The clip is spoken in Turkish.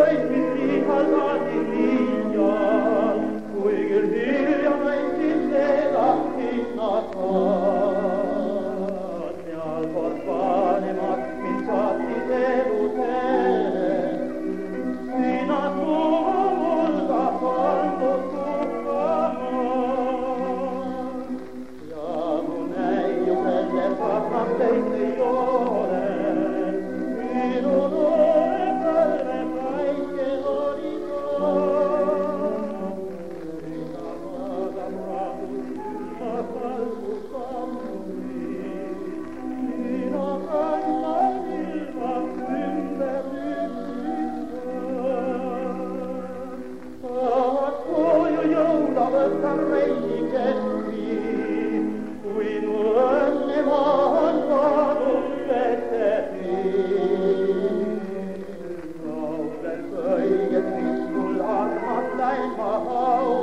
Oi, mi si halati Oh.